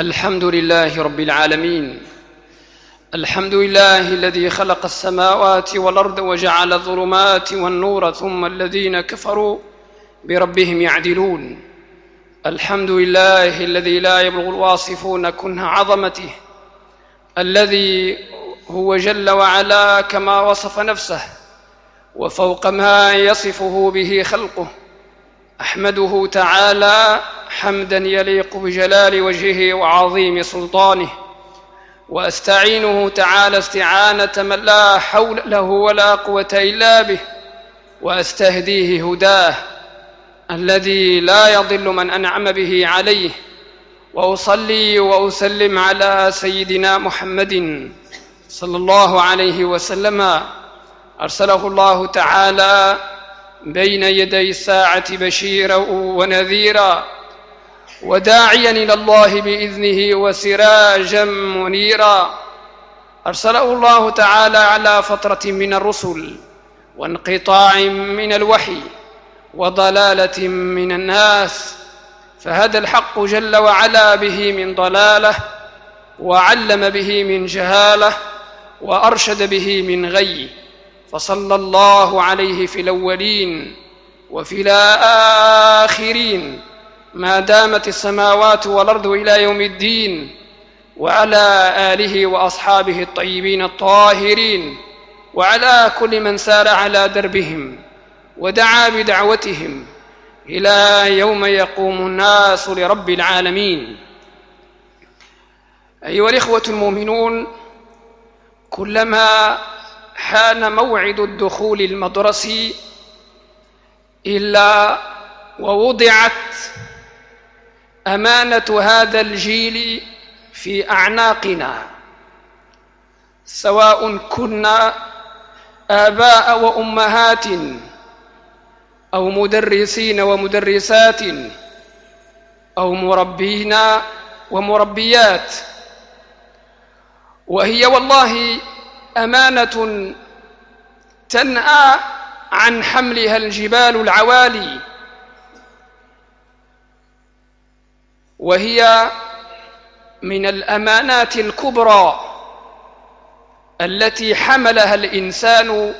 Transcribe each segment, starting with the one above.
الحمد لله رب العالمين. الحمد لله الذي خلق السماوات والأرض وجعل الظلمات والنور ثم الذين كفروا بربهم يعدلون. الحمد لله الذي لا يبلغ الواصفون كنه عظمته. الذي هو جل وعلا كما وصف نفسه وفوق ما يصفه به خلقه. أحمده تعالى حمدا يليق بجلال وجهه وعظيم سلطانه وأستعينه تعالى استعانة من لا حول له ولا قوة إلا به وأستهديه هداه الذي لا يضل من أنعم به عليه وأصلي وأسلم على سيدنا محمد صلى الله عليه وسلم. أرسله الله تعالى بين يدي الساعة بشيرا ونذيرا. وداعيا إلى الله بإذنه وسراجا منيرا. أرسله الله تعالى على فترة من الرسل وانقطاع من الوحي وضلالة من الناس فهدى الحق جل وعلا به من ضلاله وعلم به من جهاله وأرشد به من غي فصلى الله عليه في الأولين وفي الآخرين. ما دامت السماوات والارض الى يوم الدين وعلى اله واصحابه الطيبين الطاهرين وعلى كل من سار على دربهم ودعا بدعوتهم الى يوم يقوم الناس لرب العالمين ايها الاخوه المؤمنون كلما حان موعد الدخول المدرسي الا ووضعت أمانة هذا الجيل في أعناقنا سواء كنا آباء وأمهات أو مدرسين ومدرسات أو مربين ومربيات. وهي والله أمانة تنأى عن حملها الجبال العوالي. وهي من الأمانات الكبرى التي حملها الإنسان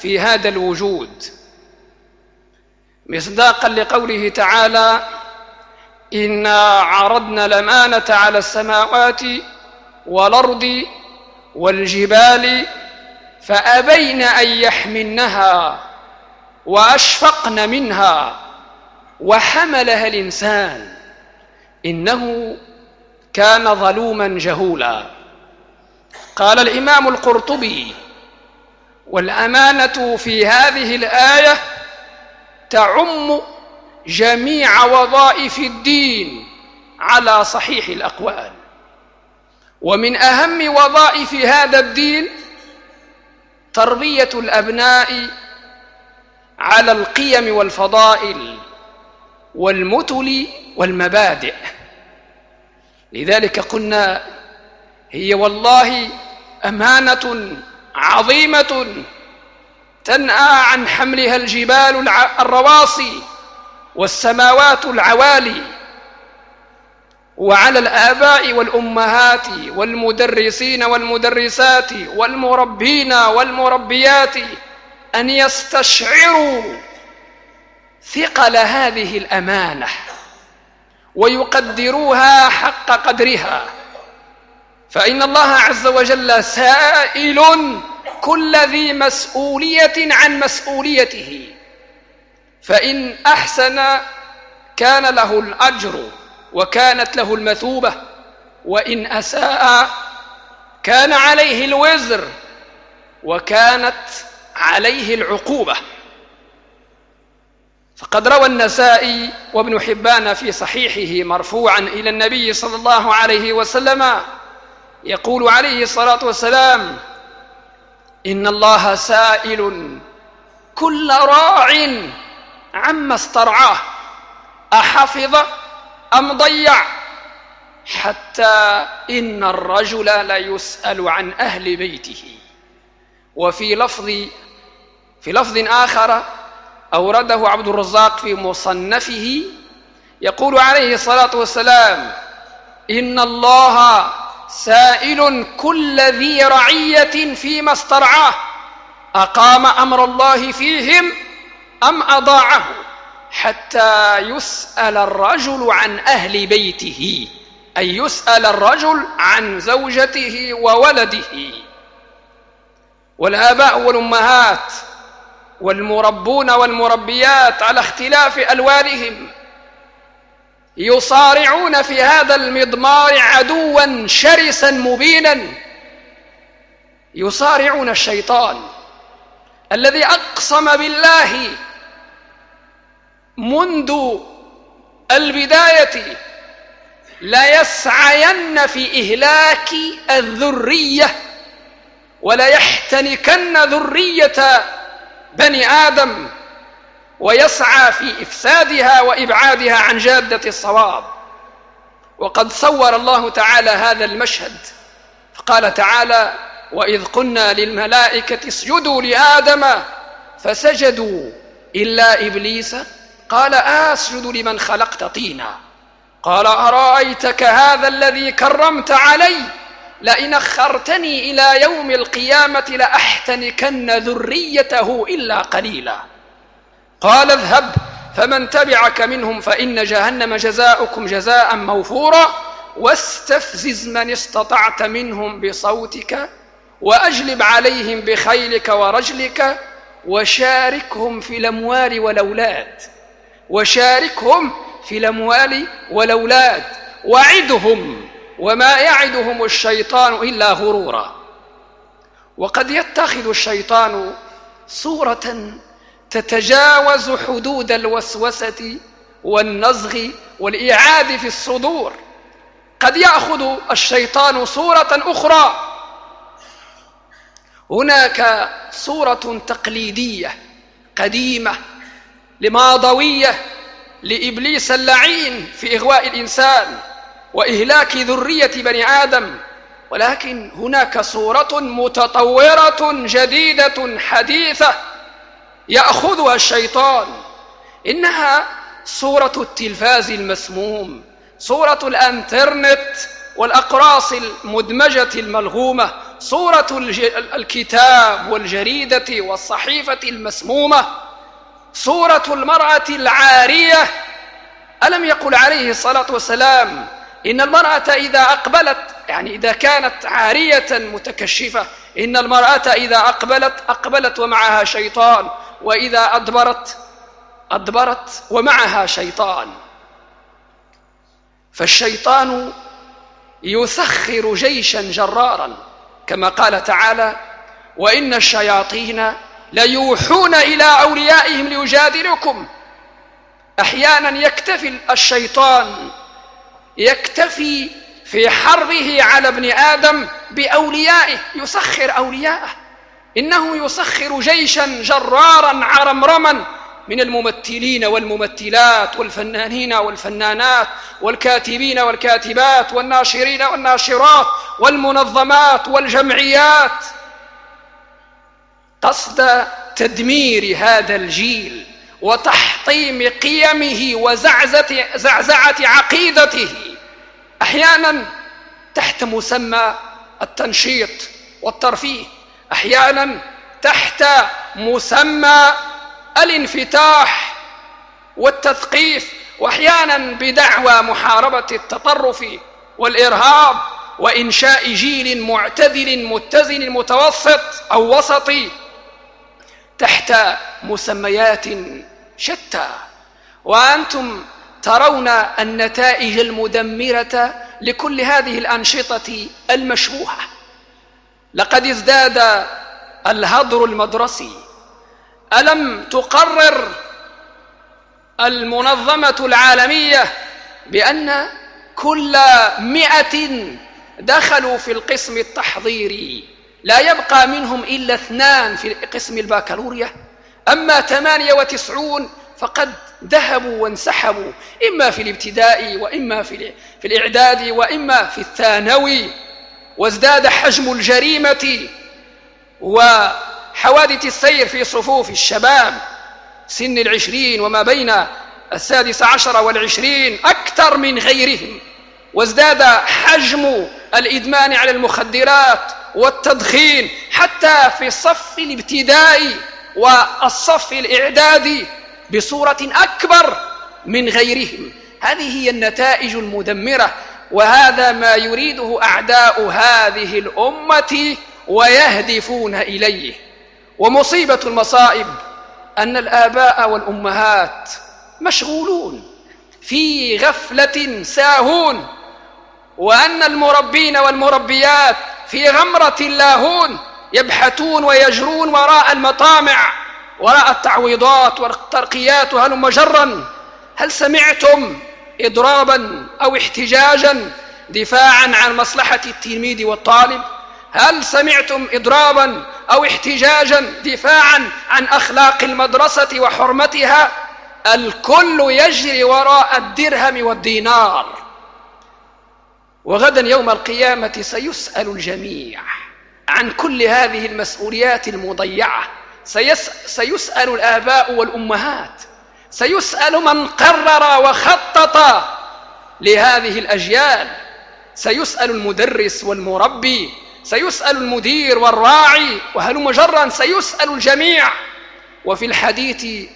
في هذا الوجود. مصداقا لقوله تعالى انا عرضنا الأمانة على السماوات والأرض والجبال فأبين أن يحملنها وأشفقن منها وحملها الإنسان. إنه كان ظلوما جهولا. قال الإمام القرطبي والأمانة في هذه الآية تعم جميع وظائف الدين على صحيح الأقوال. ومن أهم وظائف هذا الدين تربية الأبناء على القيم والفضائل والمثل والمبادئ. لذلك قلنا هي والله أمانة عظيمة تنأى عن حملها الجبال الرواسي والسماوات العوالي. وعلى الآباء والأمهات والمدرسين والمدرسات والمربين والمربيات أن يستشعروا ثقل هذه الأمانة. ويقدروها حق قدرها. فإن الله عز وجل سائل كل ذي مسؤولية عن مسؤوليته. فإن أحسن كان له الأجر وكانت له المثوبة. وإن أساء كان عليه الوزر وكانت عليه العقوبة. فقد روى النسائي وابن حبان في صحيحه مرفوعا إلى النبي صلى الله عليه وسلم يقول عليه الصلاة والسلام إن الله سائل كل راع عما استرعاه أحفظ أم ضيع؟ حتى إن الرجل ليسأل عن أهل بيته. وفي لفظ في لفظ آخر أورده عبد الرزاق في مصنفه يقول عليه الصلاة والسلام إن الله سائل كل ذي رعية فيما استرعاه. أقام أمر الله فيهم أم أضاعه؟ حتى يسأل الرجل عن أهل بيته أي يسأل الرجل عن زوجته وولده. والآباء والأمهات والمربون والمربيات على اختلاف ألوانهم يصارعون في هذا المضمار عدوا شرسا مبينا. يصارعون الشيطان الذي أقسم بالله منذ البداية ليسعين في إهلاك الذرية وليحتنكن ذرية بني آدم ويسعى في إفسادها وإبعادها عن جادة الصواب. وقد صور الله تعالى هذا المشهد. فقال تعالى وإذ قلنا للملائكة اسجدوا لآدم فسجدوا إلا إبليس. قال أسجد لمن خلقت طينا. قال أرأيتك هذا الذي كرمت علي؟ لئن أخرتني إلى يوم القيامة لأحتنكن ذريته إلا قليلا. قال اذهب فمن تبعك منهم فإن جهنم جزاؤكم جزاء موفورا واستفزز من استطعت منهم بصوتك وأجلب عليهم بخيلك ورجلك وشاركهم في الأموال والأولاد وشاركهم في الأموال والأولاد وعدهم وما يعدهم الشيطان إلا غرورا. وقد يتخذ الشيطان صورة تتجاوز حدود الوسوسة والنزغ والإعاد في الصدور. قد يأخذ الشيطان صورة أخرى. هناك صورة تقليدية قديمة لماضوية لإبليس اللعين في إغواء الإنسان. وإهلاك ذرية بني آدم. ولكن هناك صورة متطورة جديدة حديثة يأخذها الشيطان. إنها صورة التلفاز المسموم صورة الإنترنت والأقراص المدمجة الملغومة صورة الكتاب والجريدة والصحيفة المسمومة صورة المرأة العارية. ألم يقل عليه الصلاة والسلام إن المرأة إذا أقبلت يعني إذا كانت عارية متكشفة إن المرأة إذا أقبلت أقبلت ومعها شيطان وإذا أدبرت أدبرت ومعها شيطان. فالشيطان يسخر جيشا جرارا كما قال تعالى وإن الشياطين ليوحون إلى أوليائهم ليجادلكم أحيانا يكتفي الشيطان يكتفي في حربه على ابن آدم بأوليائه. يسخر أولياءه. إنه يسخر جيشا جرارا عرمرما من الممثلين والممثلات والفنانين والفنانات والكاتبين والكاتبات والناشرين والناشرات والمنظمات والجمعيات. قصد تدمير هذا الجيل وتحطيم قيمه وزعزعة عقيدته. أحيانا تحت مسمى التنشيط والترفيه. أحيانا تحت مسمى الانفتاح والتثقيف. وأحيانا بدعوى محاربة التطرف والإرهاب وإنشاء جيل معتدل متزن متوسط أو وسطي. تحت مسميات شتى. وأنتم ترون النتائج المدمرة لكل هذه الأنشطة المشبوهة. لقد ازداد الهدر المدرسي. ألم تقرر المنظمة العالمية بأن كل مئة دخلوا في القسم التحضيري؟ لا يبقى منهم إلا اثنان في قسم الباكالوريا أما ثمانية وتسعون فقد ذهبوا وانسحبوا إما في الابتدائي وإما في, في الإعداد وإما في الثانوي. وازداد حجم الجريمة و حوادث السير في صفوف الشباب سن العشرين وما بين السادس عشر والعشرين أكثر من غيرهم. وازداد حجم الإدمان على المخدرات والتدخين حتى في الصف الابتدائي والصف الإعدادي بصورة أكبر من غيرهم. هذه هي النتائج المدمرة وهذا ما يريده أعداء هذه الأمة ويهدفون إليه. ومصيبة المصائب أن الآباء والأمهات مشغولون في غفلة ساهون وأن المربين والمربيات في غمرة لاهون. يبحثون ويجرون وراء المطامع وراء التعويضات والترقيات وهلم جرا. هل سمعتم إضرابا أو احتجاجا دفاعا عن مصلحة التلميذ والطالب؟ هل سمعتم إضرابا أو احتجاجا دفاعا عن أخلاق المدرسة وحرمتها؟ الكل يجري وراء الدرهم والدينار. وغدا يوم القيامة سيسأل الجميع. عن كل هذه المسؤوليات المضيعة. سيس سيسأل الآباء والأمهات. سيسأل من قرر وخطط لهذه الأجيال. سيسأل المدرس والمربي. سيسأل المدير والراعي. وهل مجرا؟ سيسأل الجميع. وفي الحديث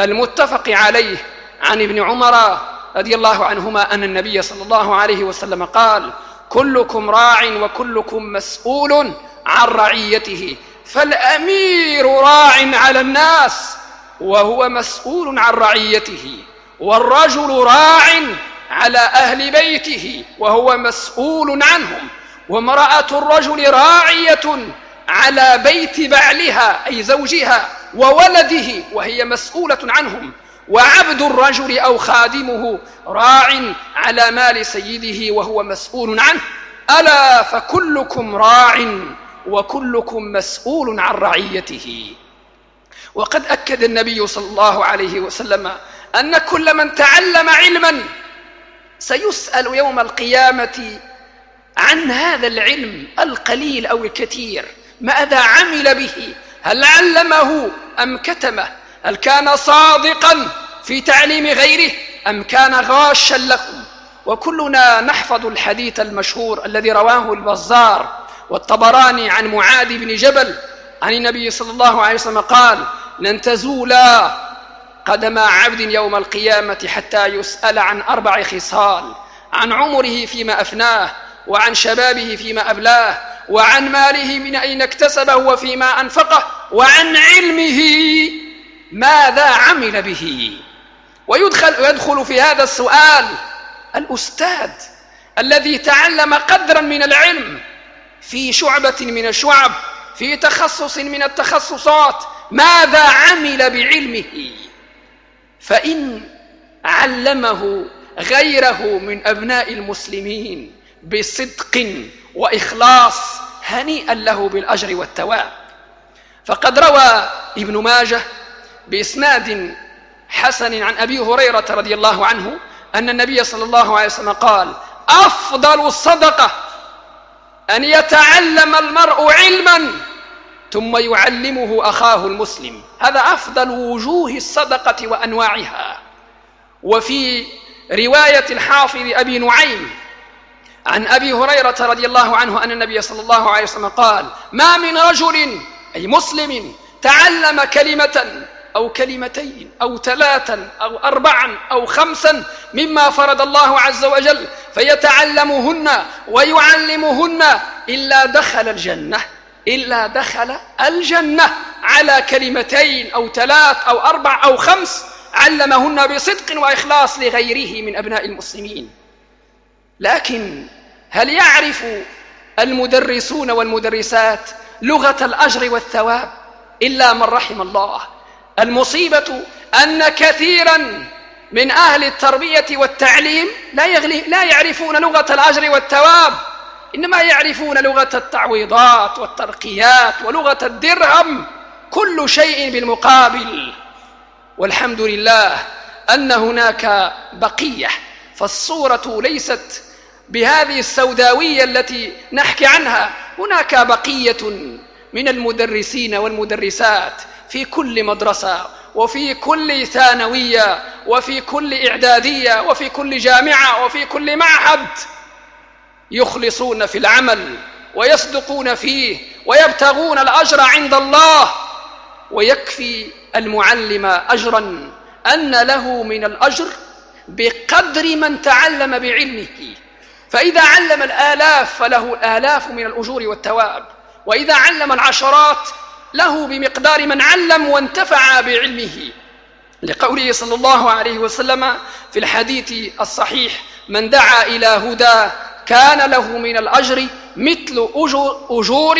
المتفق عليه عن ابن عمر رضي الله عنهما أن النبي صلى الله عليه وسلم قال كلكم راع وكلكم مسؤول عن رعيته فالأمير راع على الناس وهو مسؤول عن رعيته والرجل راع على أهل بيته وهو مسؤول عنهم وامرأة الرجل راعية على بيت بعلها أي زوجها وولده وهي مسؤولة عنهم وعبد الرجل أو خادمه راع على مال سيده وهو مسؤول عنه. ألا فكلكم راع وكلكم مسؤول عن رعيته. وقد أكد النبي صلى الله عليه وسلم أن كل من تعلم علما سيسأل يوم القيامة عن هذا العلم القليل أو الكثير ماذا عمل به؟ هل علمه أم كتمه؟ هل كان صادقا في تعليم غيره أم كان غاشا لكم؟ وكلنا نحفظ الحديث المشهور الذي رواه البزار والطبراني عن معاذ بن جبل عن النبي صلى الله عليه وسلم قال لن تزولا قدم عبد يوم القيامة حتى يسأل عن أربع خصال عن عمره فيما أفناه وعن شبابه فيما أبلاه وعن ماله من أين اكتسبه وفيما أنفقه وعن علمه ماذا عمل به؟ ويدخل يدخل في هذا السؤال الأستاذ الذي تعلم قدرا من العلم في شعبة من الشعب في تخصص من التخصصات ماذا عمل بعلمه؟ فإن علمه غيره من أبناء المسلمين بصدق وإخلاص هنيئا له بالأجر والثواب. فقد روى ابن ماجه بإسناد حسن عن أبي هريرة رضي الله عنه أن النبي صلى الله عليه وسلم قال أفضل الصدقة أن يتعلم المرء علما ثم يعلمه أخاه المسلم. هذا أفضل وجوه الصدقة وأنواعها. وفي رواية الحافظ أبي نعيم عن أبي هريرة رضي الله عنه أن النبي صلى الله عليه وسلم قال ما من رجل أي مسلم تعلم كلمة أو كلمتين أو ثلاثا أو أربعا أو خمسا مما فرض الله عز وجل فيتعلمهن ويعلمهن إلا دخل الجنة إلا دخل الجنة. على كلمتين أو ثلاث أو أربع أو خمس علمهن بصدق وإخلاص لغيره من أبناء المسلمين. لكن هل يعرف المدرسون والمدرسات لغة الأجر والثواب؟ إلا من رحم الله. المصيبة أن كثيرا من أهل التربية والتعليم لا, يغلي لا يعرفون لغة الأجر والثواب إنما يعرفون لغة التعويضات والترقيات ولغة الدرهم كل شيء بالمقابل. والحمد لله أن هناك بقية فالصورة ليست بهذه السوداوية التي نحكي عنها هناك بقية. من المدرسين والمدرسات في كل مدرسة وفي كل ثانوية وفي كل إعدادية وفي كل جامعة وفي كل معهد يخلصون في العمل ويصدقون فيه ويبتغون الأجر عند الله ويكفي المعلم أجرا أن له من الأجر بقدر من تعلم بعلمه. فإذا علم الآلاف فله الآلاف من الأجور والتواب وإذا علم العشرات له بمقدار من علم وانتفع بعلمه. لقوله صلى الله عليه وسلم في الحديث الصحيح من دعا إلى هدى كان له من الأجر مثل أجور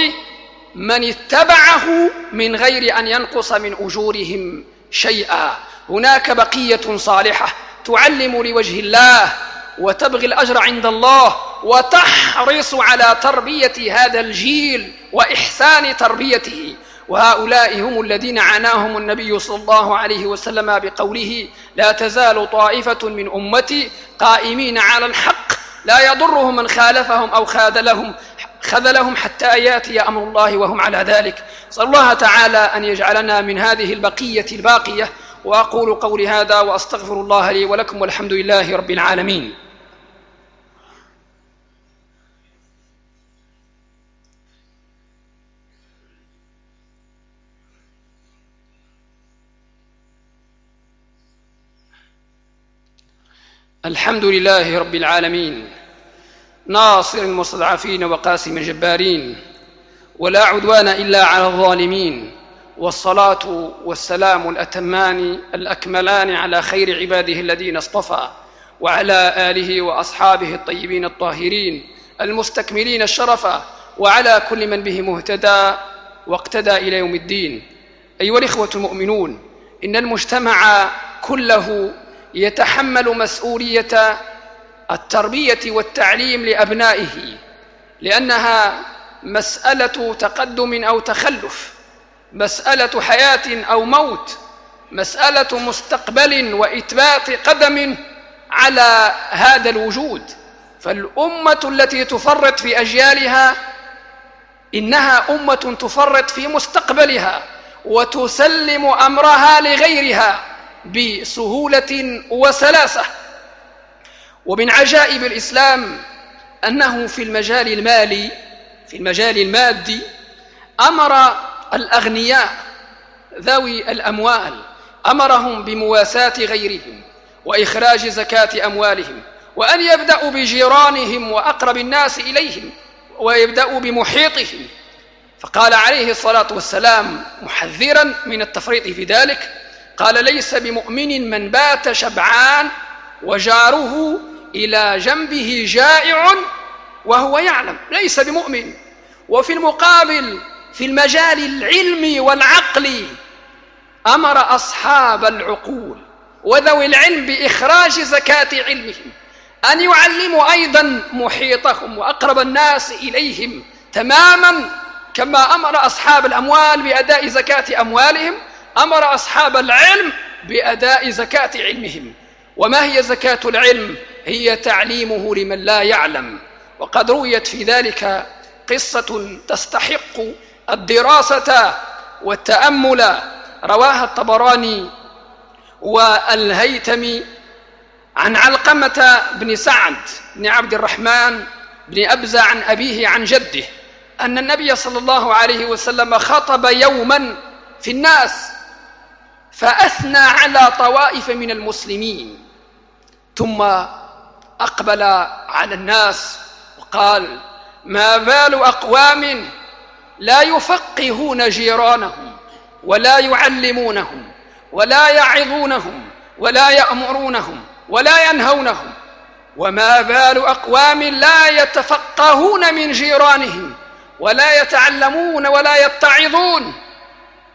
من اتبعه من غير أن ينقص من أجورهم شيئا. هناك بقية صالحة تعلم لوجه الله وتبغي الأجر عند الله وتحرص على تربية هذا الجيل وإحسان تربيته. وهؤلاء هم الذين عناهم النبي صلى الله عليه وسلم بقوله لا تزال طائفة من أمتي قائمين على الحق. لا يضرهم من خالفهم أو خاذلهم خذلهم حتى يأتي أمر الله وهم على ذلك. صلى الله تعالى أن يجعلنا من هذه البقية الباقية. وأقول قولي هذا وأستغفر الله لي ولكم والحمد لله رب العالمين. الحمد لله رب العالمين ناصر المستضعفين وقاسم الجبارين ولا عدوان إلا على الظالمين والصلاة والسلام الأتمان الأكملان على خير عباده الذين اصطفى وعلى آله وأصحابه الطيبين الطاهرين المستكملين الشرفا وعلى كل من به مهتدى واقتدى إلى يوم الدين. أيها الإخوة المؤمنون إن المجتمع كله يتحمل مسؤولية التربية والتعليم لأبنائه لأنها مسألة تقدم أو تخلف مسألة حياة أو موت مسألة مستقبل وإثبات قدم على هذا الوجود. فالأمة التي تفرط في أجيالها إنها أمة تفرط في مستقبلها وتسلم أمرها لغيرها. بسهولة وسلاسة. ومن عجائب الإسلام أنه في المجال المالي في المجال المادي أمر الأغنياء ذوي الأموال أمرهم بمواساة غيرهم وإخراج زكاة أموالهم وأن يبدأوا بجيرانهم وأقرب الناس إليهم ويبدأوا بمحيطهم. فقال عليه الصلاة والسلام محذرا من التفريط في ذلك قال ليس بمؤمن من بات شبعان وجاره إلى جنبه جائع وهو يعلم ليس بمؤمن. وفي المقابل في المجال العلمي والعقلي أمر أصحاب العقول وذوي العلم بإخراج زكاة علمهم أن يعلموا أيضا محيطهم وأقرب الناس إليهم تماما كما أمر أصحاب الأموال بأداء زكاة أموالهم أمر أصحاب العلم بأداء زكاة علمهم. وما هي زكاة العلم؟ هي تعليمه لمن لا يعلم. وقد رويت في ذلك قصة تستحق الدراسة والتأمل. رواها الطبراني والهيتمي عن علقمة بن سعد بن عبد الرحمن بن أبزة عن أبيه عن جده أن النبي صلى الله عليه وسلم خطب يوما في الناس. فأثنى على طوائف من المسلمين. ثم أقبل على الناس وقال ما بال أقوام لا يفقهون جيرانهم ولا يعلمونهم ولا يعظونهم ولا يأمرونهم ولا ينهونهم. وما بال أقوام لا يتفقهون من جيرانهم ولا يتعلمون ولا يتعظون.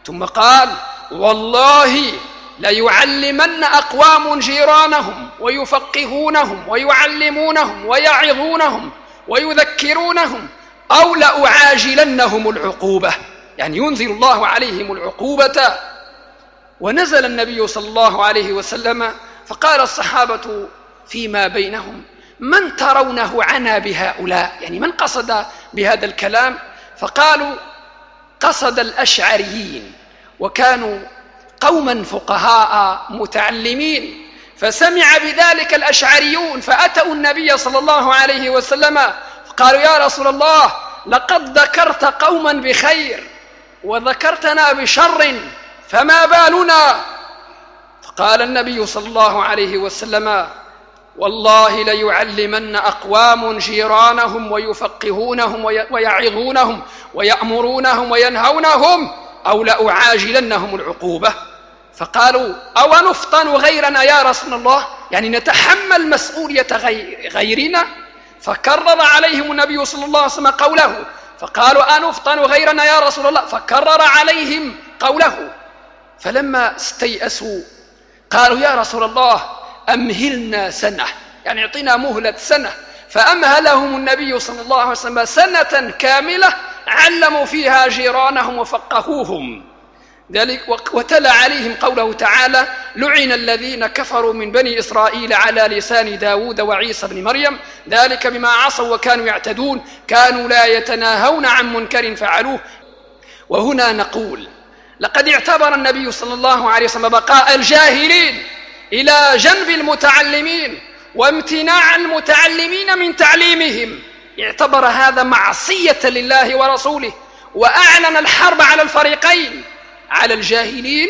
ثم قال والله ليعلمن أقوام جيرانهم ويفقهونهم ويعلمونهم ويعظونهم ويذكرونهم أو لأعاجلنهم العقوبة. يعني ينزل الله عليهم العقوبة. ونزل النبي صلى الله عليه وسلم فقال الصحابة فيما بينهم من ترونه عنا بهؤلاء؟ يعني من قصد بهذا الكلام؟ فقالوا قصد الأشعريين. وكانوا قوما فقهاء متعلمين فسمع بذلك الأشعريون فأتوا النبي صلى الله عليه وسلم قالوا يا رسول الله لقد ذكرت قوما بخير وذكرتنا بشر فما بالنا؟ فقال النبي صلى الله عليه وسلم والله ليعلمن أقوام جيرانهم ويفقهونهم ويعظونهم ويأمرونهم وينهونهم أو لأعاجلنهم العقوبة. فقالوا أو نفطن غيرنا يا رسول الله؟ يعني نتحمل مسؤولية غيرنا؟ فكرر عليهم النبي صلى الله عليه وسلم قوله. فقالوا أنفطن غيرنا يا رسول الله؟ فكرر عليهم قوله. فلما استيأسوا قالوا يا رسول الله أمهلنا سنة. يعني اعطنا مهلة سنة. فأمهلهم النبي صلى الله عليه وسلم سنة كاملة علموا فيها جيرانهم وفقهوهم. ذلك وتلا عليهم قوله تعالى لعن الذين كفروا من بني إسرائيل على لسان داود وعيسى بن مريم ذلك بما عصوا وكانوا يعتدون كانوا لا يتناهون عن منكر فعلوه. وهنا نقول لقد اعتبر النبي صلى الله عليه وسلم بقاء الجاهلين إلى جنب المتعلمين وامتناع المتعلمين من تعليمهم. اعتبر هذا معصية لله ورسوله وأعلن الحرب على الفريقين على الجاهلين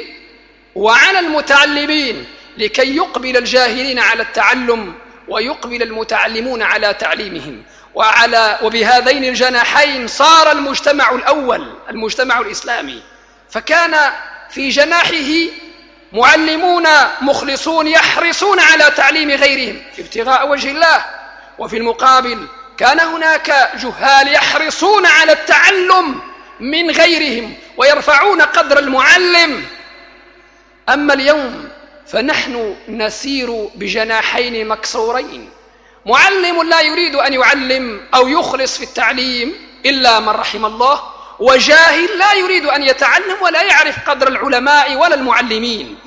وعلى المتعلمين لكي يقبل الجاهلين على التعلم ويقبل المتعلمون على تعليمهم. وعلى وبهذين الجناحين صار المجتمع الأول المجتمع الإسلامي. فكان في جناحه معلمون مخلصون يحرصون على تعليم غيرهم ابتغاء وجه الله وفي المقابل كان هناك جهال يحرصون على التعلم من غيرهم ويرفعون قدر المعلم. أما اليوم فنحن نسير بجناحين مكسورين. معلم لا يريد أن يعلم أو يخلص في التعليم إلا من رحم الله وجاهل لا يريد أن يتعلم ولا يعرف قدر العلماء ولا المعلمين.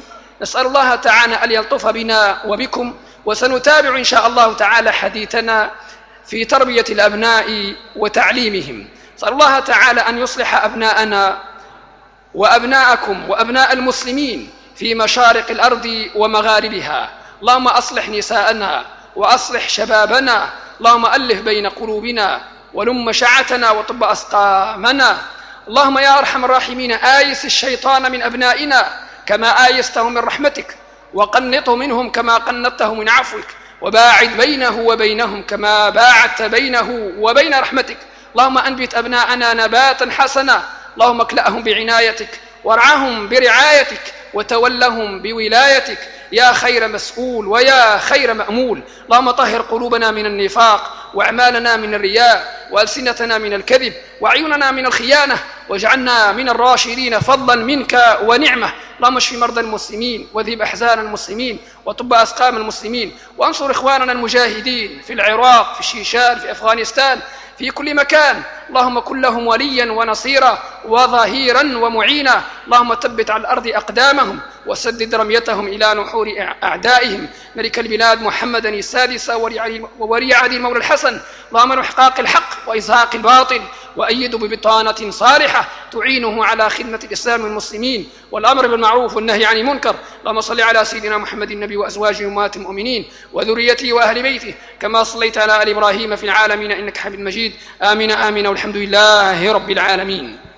نسأل الله تعالى أن يلطف بنا وبكم وسنتابع إن شاء الله تعالى حديثنا في تربية الأبناء وتعليمهم. نسأل الله تعالى أن يصلح أبناءنا وأبناءكم وأبناء المسلمين في مشارق الأرض ومغاربها. اللهم أصلح نساءنا وأصلح شبابنا. اللهم ألف بين قلوبنا ولم شعتنا وطب أسقامنا. اللهم يا أرحم الراحمين آيس الشيطان من أبنائنا كما آيسته من رحمتك وقنطه منهم كما قنطته من عفوك. وباعد بينه وبينهم كما باعدت بينه وبين رحمتك. اللهم أنبت أبناءنا نباتا حسنا. اللهم اكلأهم بعنايتك. وارعهم برعايتك وتولهم بولايتك. يا خير مسؤول ويا خير مأمول. اللهم طهر قلوبنا من النفاق وأعمالنا من الرياء وألسنتنا من الكذب وعيوننا من الخيانة واجعلنا من الراشدين فضلا منك ونعمة. اللهم اشف مرضى المسلمين وذهب أحزان المسلمين وطب أسقام المسلمين وانصر إخواننا المجاهدين في العراق في الشيشان في أفغانستان. في كل مكان. اللهم كن لهم وليا ونصيرا وظهيرا ومعينا. اللهم ثبت على الأرض أقدامهم. وسدد رميتهم إلى نحور أعدائهم. ملك البلاد محمدا السادس وولي عهد المولى الحسن. اللهم إحقاق الحق وإزهاق الباطل. وايده ببطانة صالحة تعينه على خدمة الإسلام والمسلمين. والأمر بالمعروف والنهي عن المنكر. اللهم صل على سيدنا محمد النبي وأزواجه أمهات المؤمنين. وذريته وأهل بيته. كما صليت على آل إبراهيم في العالمين إنك حميد مجيد. آمين آمين والحمد لله رب العالمين.